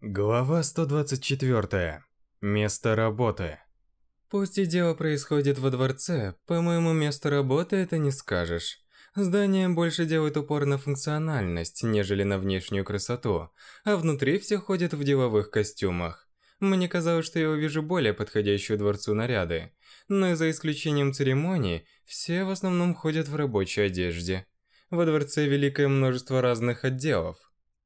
Глава 124. Место работы. Пусть и дело происходит во дворце, по-моему, место работы это не скажешь. Здание больше делает упор на функциональность, нежели на внешнюю красоту, а внутри все ходят в деловых костюмах. Мне казалось, что я увижу более подходящую дворцу наряды, но за исключением церемоний, все в основном ходят в рабочей одежде. Во дворце великое множество разных отделов.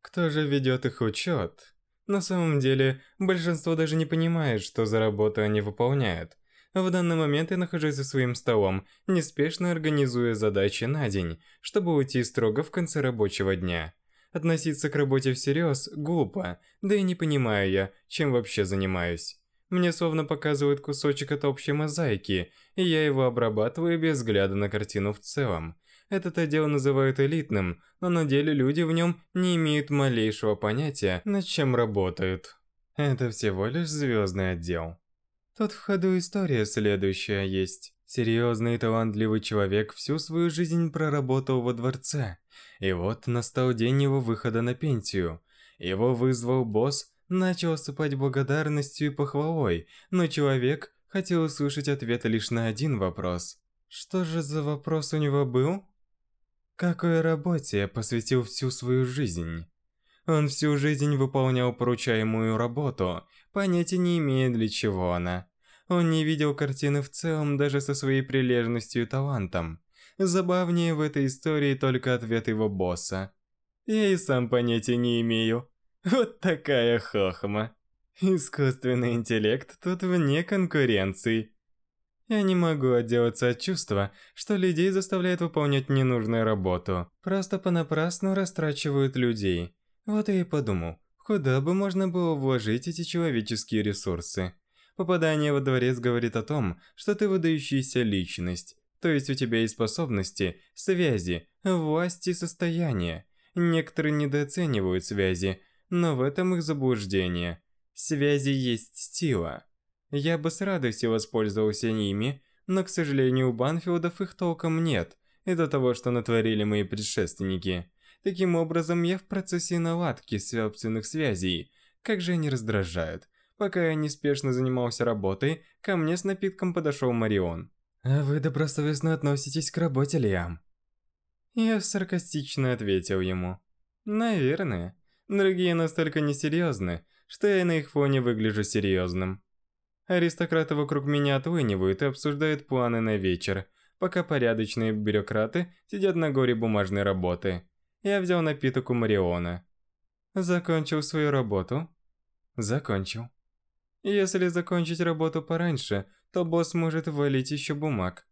Кто же ведет их учет? На самом деле, большинство даже не понимает, что за работу они выполняют. В данный момент я нахожусь за своим столом, неспешно организуя задачи на день, чтобы уйти строго в конце рабочего дня. Относиться к работе всерьез глупо, да и не понимаю я, чем вообще занимаюсь. Мне словно показывают кусочек от общей мозаики, и я его обрабатываю без взгляда на картину в целом. Этот отдел называют элитным, но на деле люди в нем не имеют малейшего понятия, над чем работают. Это всего лишь звездный отдел. Тут в ходу история следующая есть. Серьезный и талантливый человек всю свою жизнь проработал во дворце. И вот настал день его выхода на пенсию. Его вызвал босс, начал осыпать благодарностью и похвалой, но человек хотел услышать ответ лишь на один вопрос. Что же за вопрос у него был? Какой работе посвятил всю свою жизнь? Он всю жизнь выполнял поручаемую работу, понятия не имея для чего она. Он не видел картины в целом даже со своей прилежностью и талантом. Забавнее в этой истории только ответ его босса. Я и сам понятия не имею. Вот такая хохма. Искусственный интеллект тут вне конкуренции. Я не могу отделаться от чувства, что людей заставляют выполнять ненужную работу. Просто понапрасну растрачивают людей. Вот я и подумал, куда бы можно было вложить эти человеческие ресурсы. Попадание во дворец говорит о том, что ты выдающаяся личность. То есть у тебя есть способности, связи, власть и состояние. Некоторые недооценивают связи, но в этом их заблуждение. Связи есть сила. Я бы с радостью воспользовался ними, но, к сожалению, у Банфилдов их толком нет, из-за того, что натворили мои предшественники. Таким образом, я в процессе наладки собственных связей. Как же они раздражают. Пока я неспешно занимался работой, ко мне с напитком подошел Марион. «А вы добросовестно относитесь к работе, Лиам?» Я саркастично ответил ему. «Наверное. Другие настолько несерьезны, что я на их фоне выгляжу серьезным». Аристократы вокруг меня отлынивают и обсуждают планы на вечер, пока порядочные бюрократы сидят на горе бумажной работы. Я взял напиток у Мариона. Закончил свою работу? Закончил. Если закончить работу пораньше, то босс может валить еще бумаг.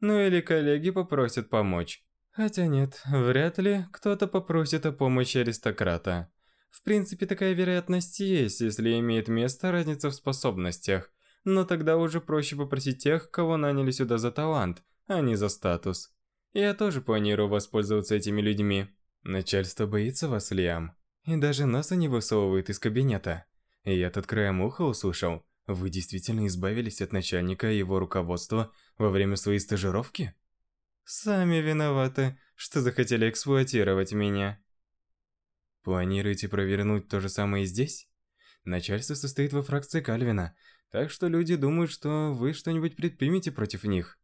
Ну или коллеги попросят помочь. Хотя нет, вряд ли кто-то попросит о помощи аристократа. В принципе, такая вероятность есть, если имеет место разница в способностях. Но тогда уже проще попросить тех, кого наняли сюда за талант, а не за статус. Я тоже планирую воспользоваться этими людьми. Начальство боится вас, Лиам. И даже носа не высовывает из кабинета. И я тут краем уха услышал. Вы действительно избавились от начальника и его руководства во время своей стажировки? Сами виноваты, что захотели эксплуатировать меня. Планируете провернуть то же самое и здесь? Начальство состоит во фракции Кальвина, так что люди думают, что вы что-нибудь предпримете против них.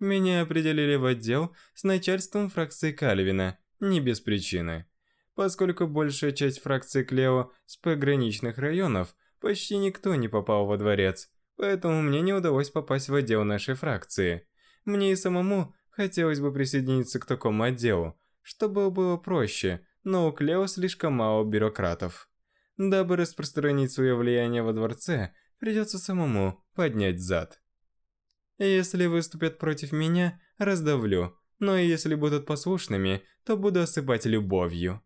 Меня определили в отдел с начальством фракции Кальвина, не без причины. Поскольку большая часть фракции Клео с пограничных районов, почти никто не попал во дворец, поэтому мне не удалось попасть в отдел нашей фракции. Мне и самому хотелось бы присоединиться к такому отделу, чтобы было проще – но у Клео слишком мало бюрократов. Дабы распространить свое влияние во дворце, придется самому поднять зад. Если выступят против меня, раздавлю, но если будут послушными, то буду осыпать любовью.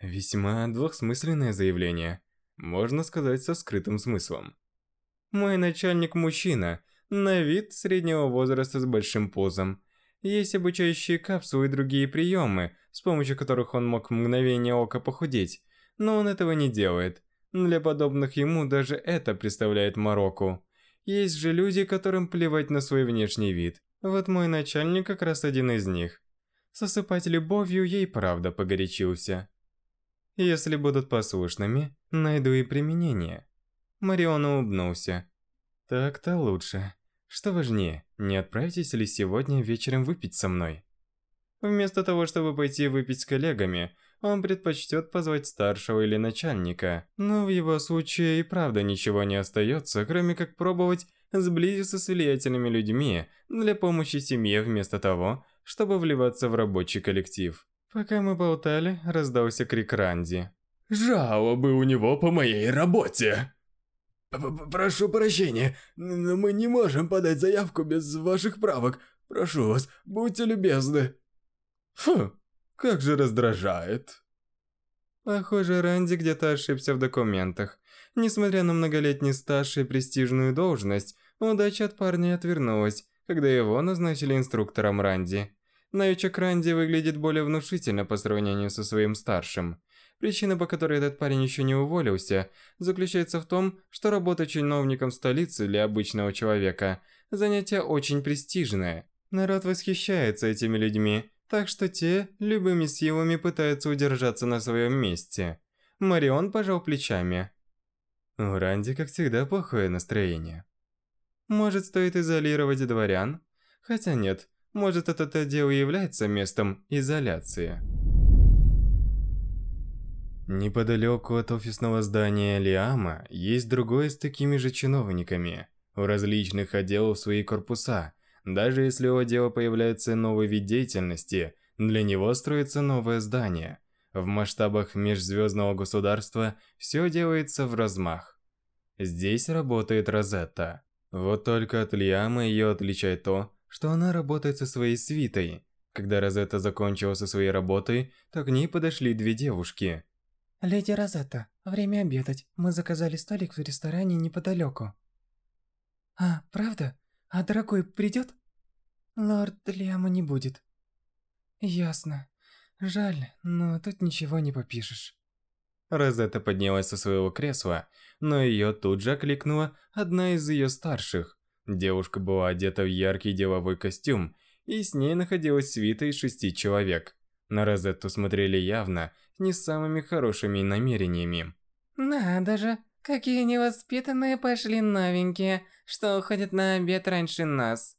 Весьма двухсмысленное заявление, можно сказать со скрытым смыслом. Мой начальник мужчина, на вид среднего возраста с большим пузом, есть обучающие капсулы и другие приемы, с помощью которых он мог в мгновение ока похудеть, но он этого не делает. Для подобных ему даже это представляет мороку. Есть же люди, которым плевать на свой внешний вид. Вот мой начальник как раз один из них. Сосыпать любовью ей правда погорячился. Если будут послушными, найду и применение. Марион улыбнулся. Так-то лучше. Что важнее, не отправитесь ли сегодня вечером выпить со мной? Вместо того, чтобы пойти выпить с коллегами, он предпочтет позвать старшего или начальника. Но в его случае и правда ничего не остается, кроме как пробовать сблизиться с влиятельными людьми для помощи семье вместо того, чтобы вливаться в рабочий коллектив. Пока мы болтали, раздался крик Ранди. «Жалобы у него по моей работе!» «Прошу прощения, но мы не можем подать заявку без ваших правок. Прошу вас, будьте любезны». Фу, как же раздражает. Похоже, Ранди где-то ошибся в документах. Несмотря на многолетний стаж и престижную должность, удача от парня отвернулась, когда его назначили инструктором Ранди. Новичок Ранди выглядит более внушительно по сравнению со своим старшим. Причина, по которой этот парень еще не уволился, заключается в том, что работа чиновником столицы для обычного человека – занятие очень престижное. Народ восхищается этими людьми, так что те любыми силами пытаются удержаться на своем месте. Марион пожал плечами. У Ранди, как всегда, плохое настроение. Может, стоит изолировать дворян? Хотя нет, может, этот отдел и является местом изоляции. Неподалеку от офисного здания Лиама есть другое с такими же чиновниками. У различных отделов свои корпуса. Даже если у отдела появляется новый вид деятельности, для него строится новое здание – в масштабах межзвездного государства все делается в размах. Здесь работает Розетта. Вот только от Лиамы ее отличает то, что она работает со своей свитой. Когда Розетта закончила со своей работой, то к ней подошли две девушки. «Леди Розетта, время обедать. Мы заказали столик в ресторане неподалеку». «А, правда? А дорогой придет?» «Лорд Лиама не будет». «Ясно. Жаль, но тут ничего не попишешь. Розетта поднялась со своего кресла, но ее тут же окликнула одна из ее старших. Девушка была одета в яркий деловой костюм, и с ней находилась свита из шести человек. На Розетту смотрели явно не самыми хорошими намерениями. «Надо же, какие невоспитанные пошли новенькие, что уходят на обед раньше нас».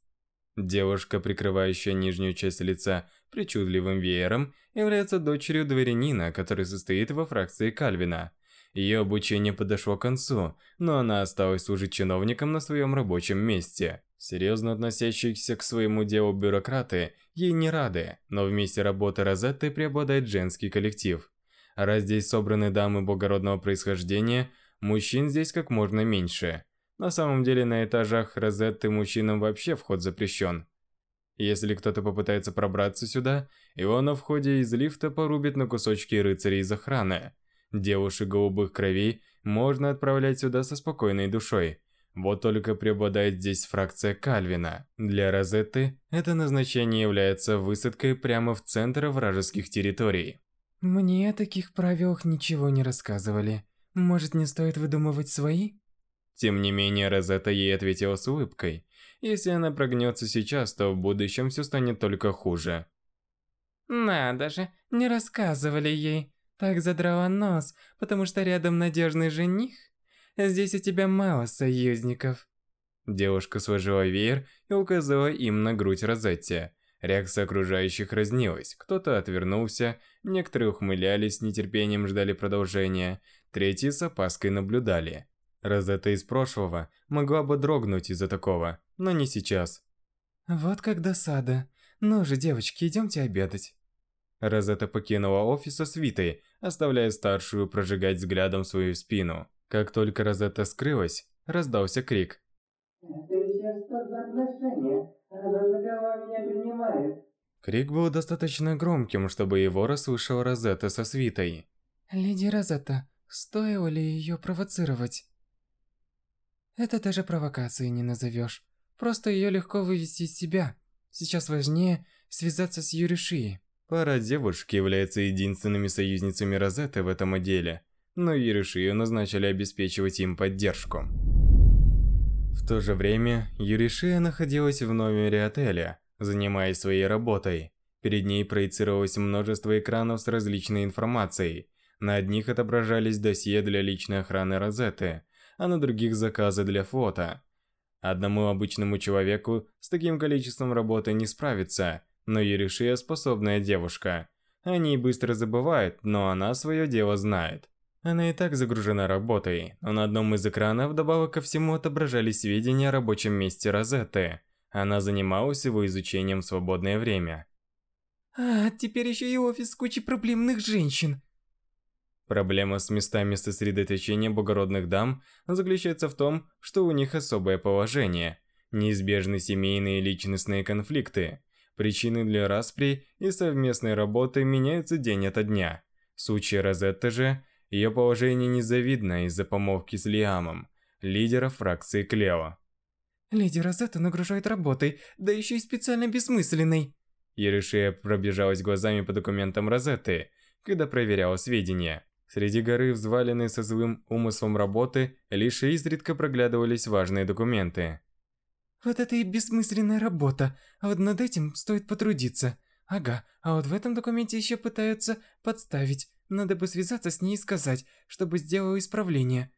Девушка, прикрывающая нижнюю часть лица причудливым веером, является дочерью дворянина, который состоит во фракции Кальвина. Ее обучение подошло к концу, но она осталась служить чиновником на своем рабочем месте. Серьезно относящиеся к своему делу бюрократы ей не рады, но вместе работы Розетты преобладает женский коллектив. Раз здесь собраны дамы благородного происхождения, мужчин здесь как можно меньше. На самом деле на этажах Розетты мужчинам вообще вход запрещен. Если кто-то попытается пробраться сюда, его на входе из лифта порубит на кусочки рыцарей из охраны. Девушек голубых кровей можно отправлять сюда со спокойной душой. Вот только преобладает здесь фракция Кальвина. Для Розетты это назначение является высадкой прямо в центр вражеских территорий. Мне о таких правилах ничего не рассказывали. Может, не стоит выдумывать свои? Тем не менее, Розетта ей ответила с улыбкой. Если она прогнется сейчас, то в будущем все станет только хуже. Надо же, не рассказывали ей. Так задрала нос, потому что рядом надежный жених. Здесь у тебя мало союзников. Девушка сложила веер и указала им на грудь Розетти. Реакция окружающих разнилась. Кто-то отвернулся, некоторые ухмылялись, с нетерпением ждали продолжения, третьи с опаской наблюдали. Розетта из прошлого могла бы дрогнуть из-за такого, но не сейчас. Вот как досада. Ну же, девочки, идемте обедать. Розетта покинула офис со свитой, оставляя старшую прожигать взглядом свою спину. Как только Розетта скрылась, раздался крик. Крик был достаточно громким, чтобы его расслышала Розетта со свитой. Леди Розетта, стоило ли ее провоцировать? Это даже провокацией не назовешь. Просто ее легко вывести из себя. Сейчас важнее связаться с Юришией. Пара девушек является единственными союзницами Розетты в этом отделе, но Юришию назначили обеспечивать им поддержку. В то же время Юришия находилась в номере отеля, занимаясь своей работой. Перед ней проецировалось множество экранов с различной информацией. На одних отображались досье для личной охраны Розетты, а на других заказы для фото. Одному обычному человеку с таким количеством работы не справиться, но Еришия способная девушка. О ней быстро забывают, но она свое дело знает. Она и так загружена работой, но на одном из экранов вдобавок ко всему отображались сведения о рабочем месте Розетты. Она занималась его изучением в свободное время. А, теперь еще и офис с кучей проблемных женщин. Проблема с местами сосредоточения благородных дам заключается в том, что у них особое положение, неизбежны семейные и личностные конфликты, причины для распри и совместной работы меняются день ото дня. В случае Розетты же, ее положение незавидно из-за помолвки с Лиамом, лидера фракции Клео. Леди Розетта нагружает работой, да еще и специально бессмысленной. Еришия пробежалась глазами по документам Розетты, когда проверяла сведения. Среди горы, взваленной со злым умыслом работы, лишь изредка проглядывались важные документы. Вот это и бессмысленная работа, а вот над этим стоит потрудиться. Ага, а вот в этом документе еще пытаются подставить. Надо бы связаться с ней и сказать, чтобы сделала исправление.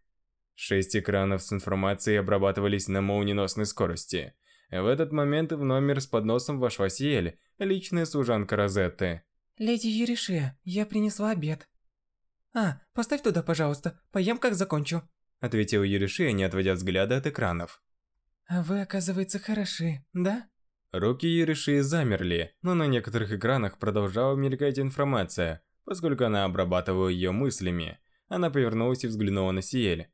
Шесть экранов с информацией обрабатывались на молниеносной скорости. В этот момент в номер с подносом вошла Сиэль, личная служанка Розетты. «Леди Еришия, я принесла обед». «А, поставь туда, пожалуйста, поем, как закончу», ответила Юришия, не отводя взгляда от экранов. «А вы, оказывается, хороши, да?» Руки Юришии замерли, но на некоторых экранах продолжала мелькать информация, поскольку она обрабатывала ее мыслями. Она повернулась и взглянула на Сиэль.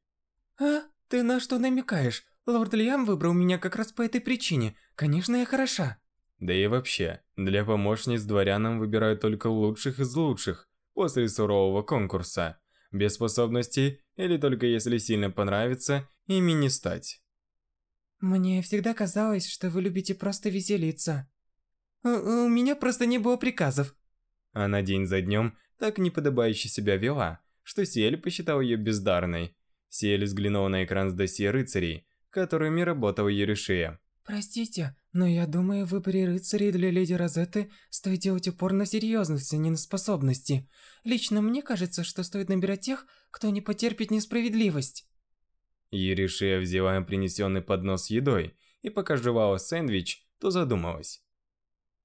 «А, ты на что намекаешь? Лорд Лиам выбрал меня как раз по этой причине. Конечно, я хороша». Да и вообще, для помощниц дворянам выбирают только лучших из лучших после сурового конкурса. Без способностей или только если сильно понравится, ими не стать. Мне всегда казалось, что вы любите просто веселиться. У, у меня просто не было приказов. Она день за днем так неподобающе себя вела, что Сиэль посчитал ее бездарной. Сиэль взглянула на экран с досье рыцарей, которыми работала Еришия. Простите, но я думаю, в выборе рыцарей для леди Розетты стоит делать упор на серьезность, а не на способности. Лично мне кажется, что стоит набирать тех, кто не потерпит несправедливость. Еришия взяла принесенный поднос с едой, и пока жевала сэндвич, то задумалась.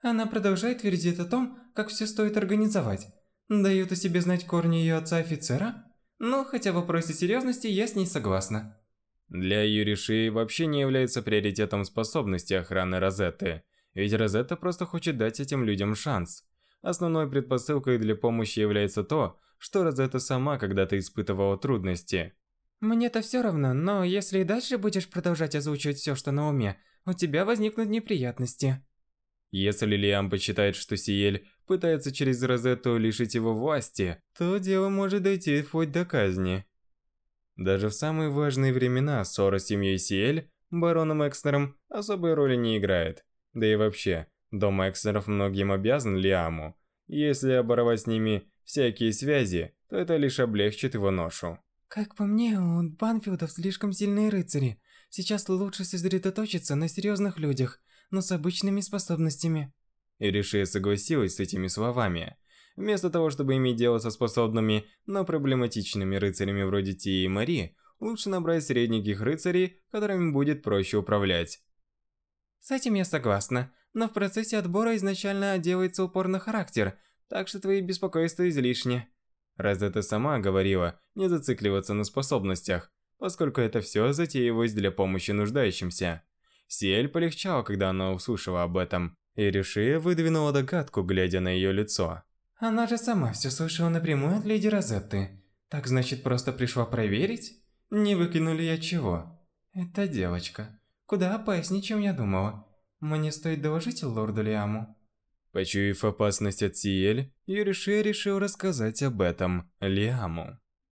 Она продолжает твердить о том, как все стоит организовать. Дают о себе знать корни ее отца-офицера? Но хотя в вопросе серьезности я с ней согласна. Для Юриши вообще не является приоритетом способности охраны Розетты, ведь Розетта просто хочет дать этим людям шанс. Основной предпосылкой для помощи является то, что Розетта сама когда-то испытывала трудности. Мне-то все равно, но если и дальше будешь продолжать озвучивать все, что на уме, у тебя возникнут неприятности. Если Лиам посчитает, что Сиель пытается через Розетту лишить его власти, то дело может дойти вплоть до казни. Даже в самые важные времена ссора с семьей Сиэль, бароном Экснером, особой роли не играет. Да и вообще, дом Экснеров многим обязан Лиаму. Если оборвать с ними всякие связи, то это лишь облегчит его ношу. Как по мне, у Банфилдов слишком сильные рыцари. Сейчас лучше сосредоточиться на серьезных людях, но с обычными способностями. Иришия согласилась с этими словами. Вместо того, чтобы иметь дело со способными, но проблематичными рыцарями вроде Ти и Мари, лучше набрать средненьких рыцарей, которыми будет проще управлять. С этим я согласна, но в процессе отбора изначально делается упор на характер, так что твои беспокойства излишни. Раз это сама говорила, не зацикливаться на способностях, поскольку это все затеялось для помощи нуждающимся. Сиэль полегчало, когда она услышала об этом, и Ришия выдвинула догадку, глядя на ее лицо. Она же сама все слышала напрямую от леди Розетты. Так значит, просто пришла проверить? Не выкинули я чего? Это девочка. Куда опаснее, чем я думала. Мне стоит доложить лорду Лиаму. Почуяв опасность от Сиэль, Юриши решил рассказать об этом Лиаму.